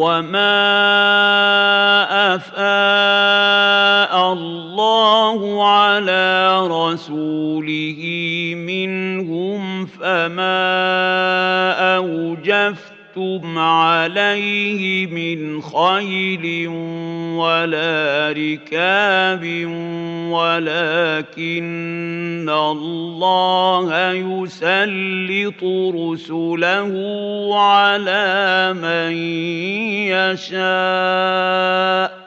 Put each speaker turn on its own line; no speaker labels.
وما افاء الله على رسوله منهم فما اوجفت لستم عليه من خيل ولا ركاب ولكن الله يسلط رسله على من يشاء.